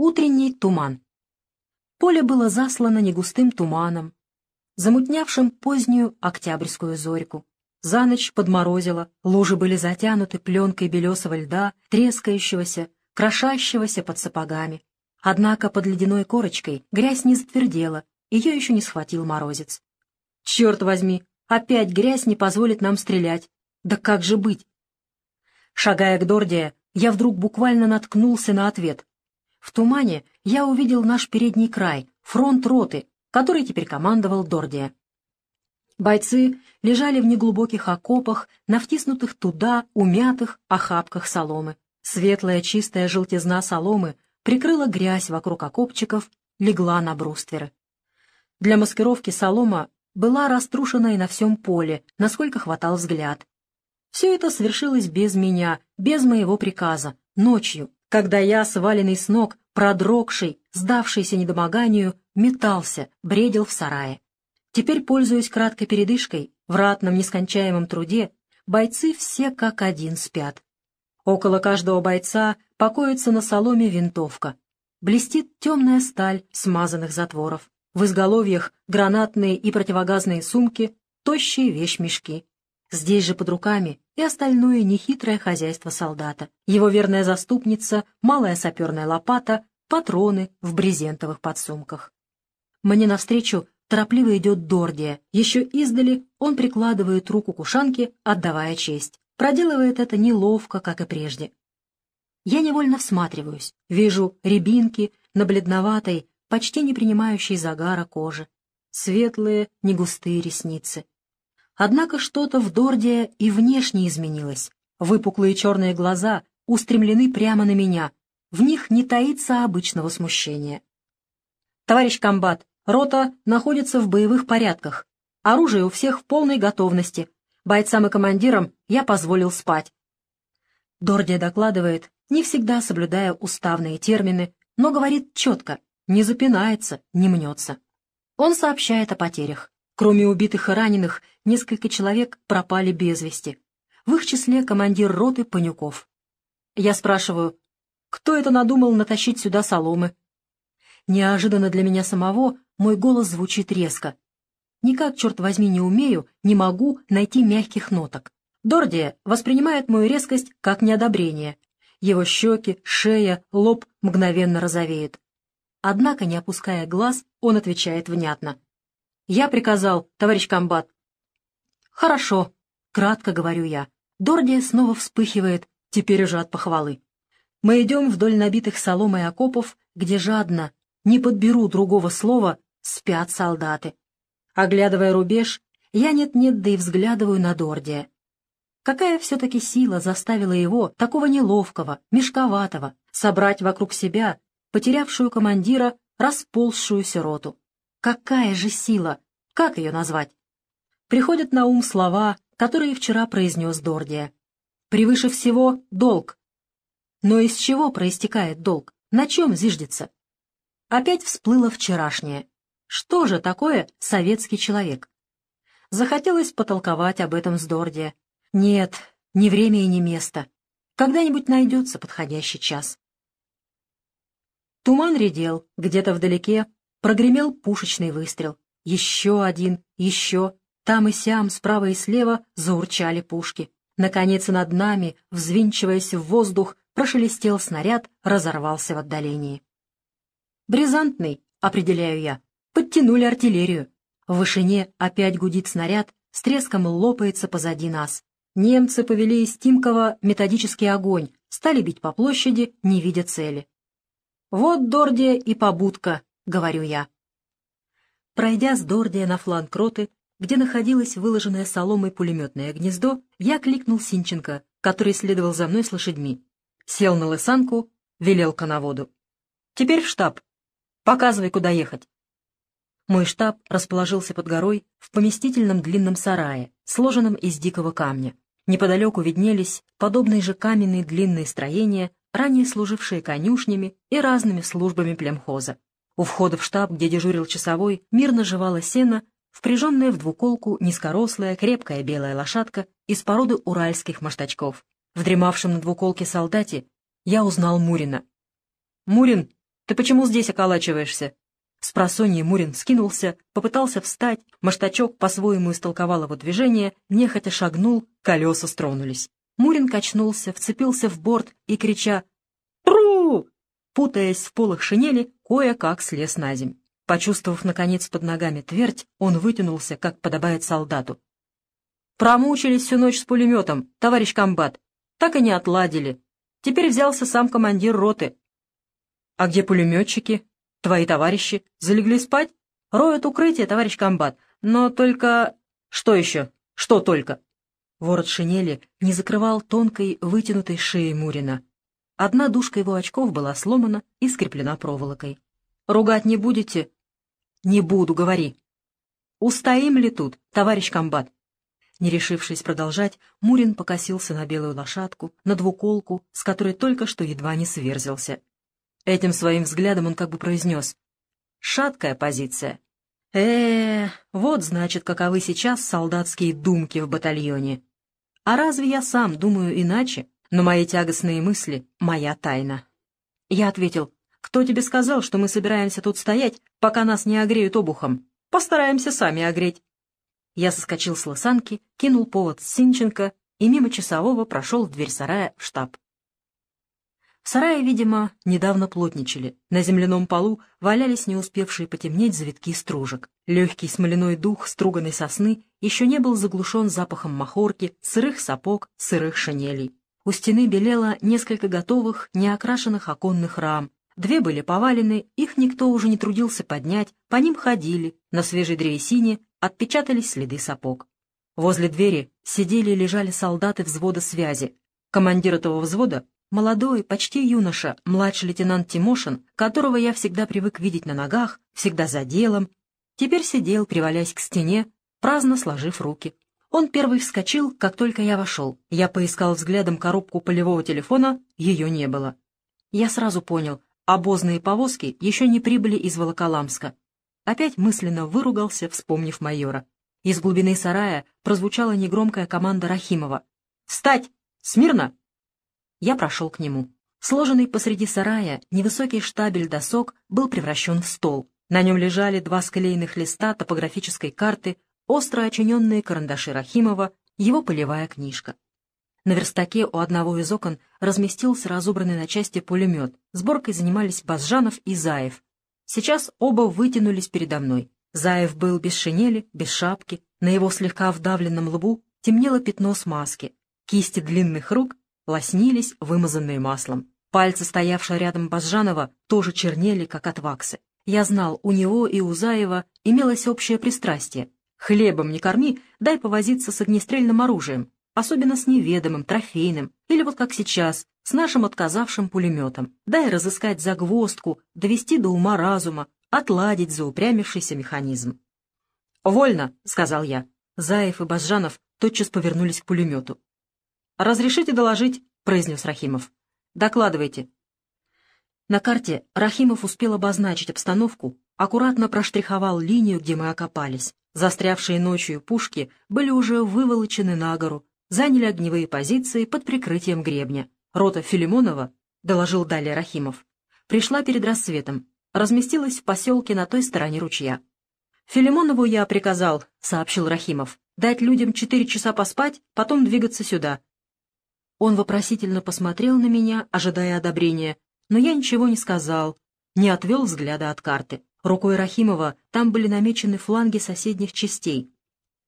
Утренний туман. Поле было заслано негустым туманом, замутнявшим позднюю октябрьскую зорьку. За ночь подморозило, лужи были затянуты пленкой белесого льда, трескающегося, крошащегося под сапогами. Однако под ледяной корочкой грязь не затвердела, ее еще не схватил морозец. «Черт возьми, опять грязь не позволит нам стрелять. Да как же быть?» Шагая к Дордия, я вдруг буквально наткнулся на ответ. В тумане я увидел наш передний край, фронт роты, который теперь командовал Дордия. Бойцы лежали в неглубоких окопах, на втиснутых туда умятых охапках соломы. Светлая чистая желтизна соломы прикрыла грязь вокруг окопчиков, легла на брустверы. Для маскировки солома была раструшена и на всем поле, насколько хватал взгляд. Все это совершилось без меня, без моего приказа, ночью, когда я, сваленный с ног, продрогший, сдавшийся недомоганию, метался, бредил в сарае. Теперь, пользуясь краткой передышкой, в ратном нескончаемом труде, бойцы все как один спят. Около каждого бойца покоится на соломе винтовка. Блестит темная сталь смазанных затворов. В изголовьях гранатные и противогазные сумки, тощие вещмешки. Здесь же под руками и остальное нехитрое хозяйство солдата. Его верная заступница, малая саперная лопата, патроны в брезентовых подсумках. Мне навстречу торопливо идет Дордия. Еще издали он прикладывает руку к ушанке, отдавая честь. Проделывает это неловко, как и прежде. Я невольно всматриваюсь, вижу рябинки на бледноватой, почти не принимающей загара кожи, светлые, негустые ресницы. Однако что-то в Дордия и внешне изменилось. Выпуклые черные глаза устремлены прямо на меня. В них не таится обычного смущения. «Товарищ комбат, рота находится в боевых порядках. Оружие у всех в полной готовности. Бойцам и командирам я позволил спать». Дордия докладывает, не всегда соблюдая уставные термины, но говорит четко, не запинается, не мнется. Он сообщает о потерях. Кроме убитых и раненых, несколько человек пропали без вести. В их числе командир роты Панюков. Я спрашиваю, кто это надумал натащить сюда соломы? Неожиданно для меня самого мой голос звучит резко. Никак, черт возьми, не умею, не могу найти мягких ноток. Дордия воспринимает мою резкость как неодобрение. Его щеки, шея, лоб мгновенно розовеют. Однако, не опуская глаз, он отвечает внятно. «Я приказал, товарищ комбат». «Хорошо», — кратко говорю я. Дордия снова вспыхивает, теперь уже от похвалы. Мы идем вдоль набитых соломой окопов, где жадно, не подберу другого слова, спят солдаты. Оглядывая рубеж, я нет-нет, да и взглядываю на Дордия. Какая все-таки сила заставила его, такого неловкого, мешковатого, собрать вокруг себя, потерявшую командира, расползшуюся роту? Какая же сила? Как ее назвать? Приходят на ум слова, которые вчера произнес Дордия. Превыше всего — долг. Но из чего проистекает долг? На чем зиждется? Опять всплыло вчерашнее. Что же такое советский человек? Захотелось потолковать об этом с Дордия. Нет, не время и не место. Когда-нибудь найдется подходящий час. Туман редел, где-то вдалеке прогремел пушечный выстрел. Еще один, еще. Там и сям, справа и слева, заурчали пушки. Наконец, над нами, взвинчиваясь в воздух, прошелестел снаряд, разорвался в отдалении. Бризантный, определяю я. Подтянули артиллерию. В вышине опять гудит снаряд, с треском лопается позади нас. Немцы повели из Тимкова методический огонь, стали бить по площади, не видя цели. «Вот Дордия и побудка», — говорю я. Пройдя с Дордия на фланг роты, где находилось выложенное соломой пулеметное гнездо, я кликнул Синченко, который следовал за мной с лошадьми. Сел на лысанку, велел коноводу. «Теперь в штаб. Показывай, куда ехать. Мой штаб расположился под горой в поместительном длинном сарае, сложенном из дикого камня. Неподалеку виднелись подобные же каменные длинные строения, ранее служившие конюшнями и разными службами племхоза. У входа в штаб, где дежурил часовой, мирно жевала сено, впряженная в двуколку низкорослая крепкая белая лошадка из породы уральских маштачков. В дремавшем на двуколке солдате я узнал Мурина. «Мурин, Ты почему здесь околачиваешься?» С просонья Мурин скинулся, попытался встать, Маштачок по-своему истолковал его движение, нехотя шагнул, колеса стронулись. Мурин качнулся, вцепился в борт и, крича «Пру!», путаясь в полах шинели, кое-как слез на земь. Почувствовав, наконец, под ногами твердь, он вытянулся, как подобает солдату. «Промучились всю ночь с пулеметом, товарищ комбат. Так и не отладили. Теперь взялся сам командир роты». «А где пулеметчики?» Твои товарищи залегли спать? Роют укрытие, товарищ комбат. Но только... Что еще? Что только?» Ворот шинели не закрывал тонкой вытянутой шеи Мурина. Одна дужка его очков была сломана и скреплена проволокой. «Ругать не будете?» «Не буду, говори». «Устоим ли тут, товарищ комбат?» Не решившись продолжать, Мурин покосился на белую лошадку, на двуколку, с которой только что едва не сверзился. Этим своим взглядом он как бы произнес. «Шаткая позиция». э вот, значит, каковы сейчас солдатские думки в батальоне. А разве я сам думаю иначе? Но мои тягостные мысли — моя тайна. Я ответил, кто тебе сказал, что мы собираемся тут стоять, пока нас не огреют обухом? Постараемся сами огреть. Я соскочил с лысанки, кинул повод с Синченко и мимо часового прошел в дверь сарая в штаб. В сарае, видимо, недавно плотничали. На земляном полу валялись не успевшие потемнеть завитки стружек. Легкий смоляной дух струганной сосны еще не был заглушен запахом махорки, сырых сапог, сырых шинелей. У стены белело несколько готовых, неокрашенных оконных рам. Две были повалены, их никто уже не трудился поднять, по ним ходили, на свежей древесине отпечатались следы сапог. Возле двери сидели и лежали солдаты взвода связи. Командир этого взвода Молодой, почти юноша, младший лейтенант Тимошин, которого я всегда привык видеть на ногах, всегда за делом, теперь сидел, привалясь к стене, праздно сложив руки. Он первый вскочил, как только я вошел. Я поискал взглядом коробку полевого телефона, ее не было. Я сразу понял, обозные повозки еще не прибыли из Волоколамска. Опять мысленно выругался, вспомнив майора. Из глубины сарая прозвучала негромкая команда Рахимова. «Встать! Смирно!» Я прошел к нему. Сложенный посреди сарая невысокий штабель досок был превращен в стол. На нем лежали два склеенных листа топографической карты, остро очиненные карандаши Рахимова, его полевая книжка. На верстаке у одного из окон разместился разобранный на части пулемет. Сборкой занимались Базжанов и Заев. Сейчас оба вытянулись передо мной. Заев был без шинели, без шапки, на его слегка вдавленном лбу темнело пятно смазки. Кисти длинных рук лоснились, вымазанные маслом. Пальцы, стоявшие рядом Базжанова, тоже чернели, как от ваксы. Я знал, у него и у Заева имелось общее пристрастие. Хлебом не корми, дай повозиться с огнестрельным оружием, особенно с неведомым, трофейным, или вот как сейчас, с нашим отказавшим пулеметом. Дай разыскать загвоздку, довести до ума разума, отладить заупрямившийся механизм. «Вольно», — сказал я. Заев и Базжанов тотчас повернулись к пулемету. «Разрешите доложить», — произнес Рахимов. «Докладывайте». На карте Рахимов успел обозначить обстановку, аккуратно проштриховал линию, где мы окопались. Застрявшие ночью пушки были уже выволочены на гору, заняли огневые позиции под прикрытием гребня. Рота Филимонова, — доложил далее Рахимов, — пришла перед рассветом, разместилась в поселке на той стороне ручья. «Филимонову я приказал», — сообщил Рахимов, — «дать людям четыре часа поспать, потом двигаться сюда, он вопросительно посмотрел на меня, ожидая одобрения, но я ничего не сказал, не отвел взгляда от карты. Рукой Рахимова там были намечены фланги соседних частей.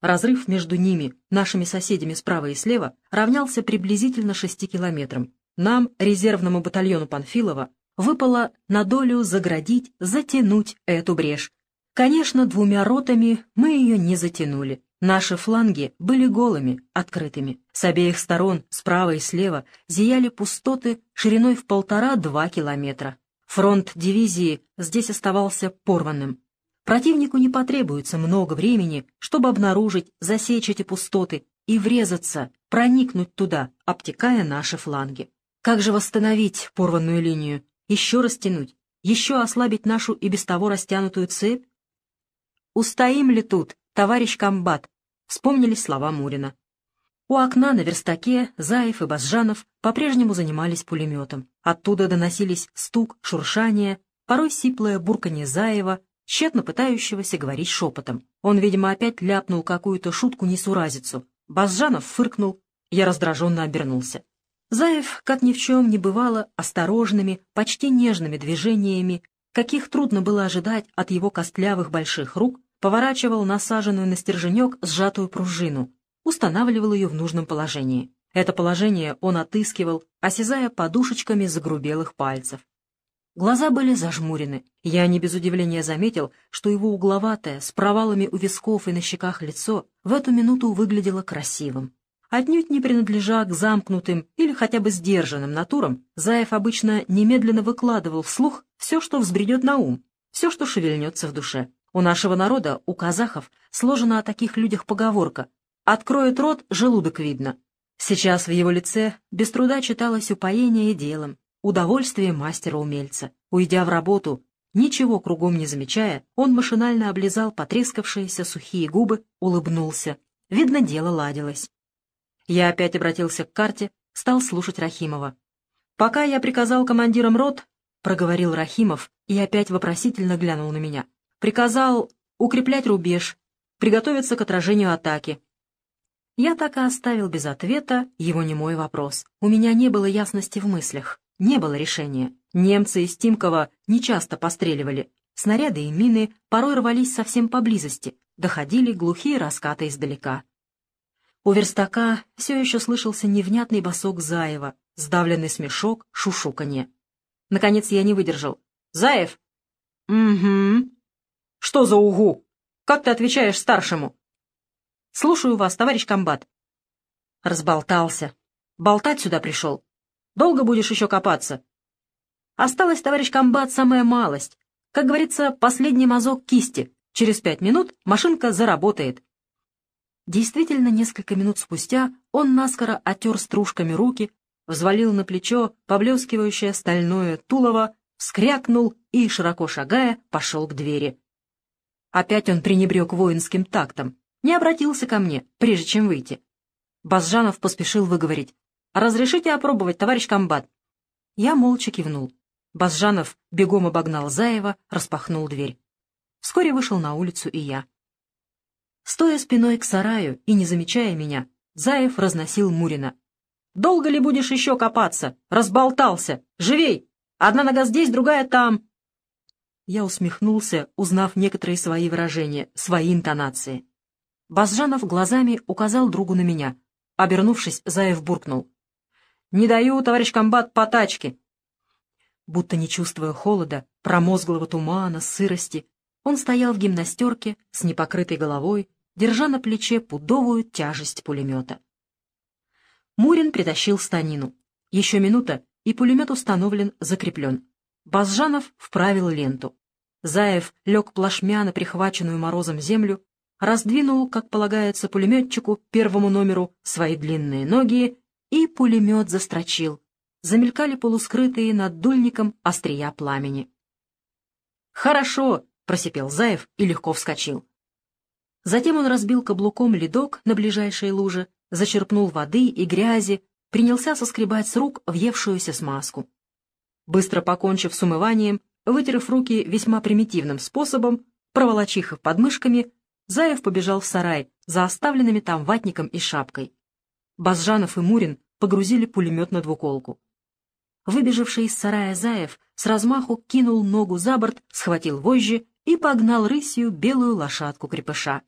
Разрыв между ними, нашими соседями справа и слева, равнялся приблизительно шести километрам. Нам, резервному батальону Панфилова, выпало на долю заградить, затянуть эту брешь. Конечно, двумя ротами мы ее не затянули. Наши фланги были голыми, открытыми. С обеих сторон, справа и слева, зияли пустоты шириной в полтора-два километра. Фронт дивизии здесь оставался порванным. Противнику не потребуется много времени, чтобы обнаружить, засечь эти пустоты и врезаться, проникнуть туда, обтекая наши фланги. Как же восстановить порванную линию? Еще растянуть? Еще ослабить нашу и без того растянутую цепь? Устоим ли тут, товарищ комбат, вспомнились слова Мурина. У окна на верстаке Заев и Базжанов по-прежнему занимались пулеметом. Оттуда доносились стук, шуршание, порой сиплое бурканье Заева, тщетно пытающегося говорить шепотом. Он, видимо, опять ляпнул какую-то шутку-несуразицу. Базжанов фыркнул, я раздраженно обернулся. Заев, как ни в чем не бывало, осторожными, почти нежными движениями, каких трудно было ожидать от его костлявых больших рук, поворачивал насаженную на стерженек сжатую пружину, устанавливал ее в нужном положении. Это положение он отыскивал, осязая подушечками загрубелых пальцев. Глаза были зажмурены. Я не без удивления заметил, что его угловатое, с провалами у висков и на щеках лицо в эту минуту выглядело красивым. Отнюдь не принадлежа к замкнутым или хотя бы сдержанным натурам, Заев обычно немедленно выкладывал вслух все, что взбредет на ум, все, что шевельнется в душе. У нашего народа, у казахов, сложена о таких людях поговорка «Откроет рот, желудок видно». Сейчас в его лице без труда читалось упоение делом, удовольствие мастера-умельца. Уйдя в работу, ничего кругом не замечая, он машинально облизал потрескавшиеся сухие губы, улыбнулся. Видно, дело ладилось. Я опять обратился к карте, стал слушать Рахимова. «Пока я приказал командирам рот», — проговорил Рахимов и опять вопросительно глянул на меня, «приказал укреплять рубеж, приготовиться к отражению атаки. Я так и оставил без ответа его немой вопрос. У меня не было ясности в мыслях. Не было решения. Немцы из Тимкова нечасто постреливали. Снаряды и мины порой рвались совсем поблизости, доходили глухие раскаты издалека. У верстака все еще слышался невнятный босок Заева, сдавленный смешок, шушуканье. Наконец я не выдержал. «Заев?» «Угу». «Что за угу? Как ты отвечаешь старшему?» «Слушаю вас, товарищ комбат». Разболтался. Болтать сюда пришел. Долго будешь еще копаться? Осталось, товарищ комбат, самая малость. Как говорится, последний мазок кисти. Через пять минут машинка заработает. Действительно, несколько минут спустя он наскоро отер стружками руки, взвалил на плечо поблескивающее стальное тулово, вскрякнул и, широко шагая, пошел к двери. Опять он пренебрег воинским тактом, не обратился ко мне, прежде чем выйти. Базжанов поспешил выговорить. «Разрешите опробовать, товарищ комбат?» Я молча кивнул. Базжанов бегом обогнал Заева, распахнул дверь. Вскоре вышел на улицу и я. Стоя спиной к сараю и не замечая меня, Заев разносил Мурина. «Долго ли будешь еще копаться? Разболтался! Живей! Одна нога здесь, другая там!» Я усмехнулся, узнав некоторые свои выражения, свои интонации. Базжанов глазами указал другу на меня. Обернувшись, Заев буркнул. «Не даю, товарищ комбат, по тачке!» Будто не чувствуя холода, промозглого тумана, сырости, он стоял в гимнастерке с непокрытой головой, держа на плече пудовую тяжесть пулемета. Мурин притащил станину. Еще минута, и пулемет установлен, закреплен. Базжанов вправил ленту. Заев лег плашмя на прихваченную морозом землю, раздвинул, как полагается пулеметчику, первому номеру свои длинные ноги и пулемет застрочил. Замелькали полускрытые над дульником острия пламени. «Хорошо!» — просипел Заев и легко вскочил. Затем он разбил каблуком ледок на ближайшей луже, зачерпнул воды и грязи, принялся соскребать с рук въевшуюся смазку. Быстро покончив с умыванием, вытерев руки весьма примитивным способом, проволочих их подмышками, Заев побежал в сарай за оставленными там ватником и шапкой. Базжанов и Мурин погрузили пулемет на двуколку. Выбежавший из сарая Заев с размаху кинул ногу за борт, схватил вожжи и погнал рысью белую лошадку крепыша.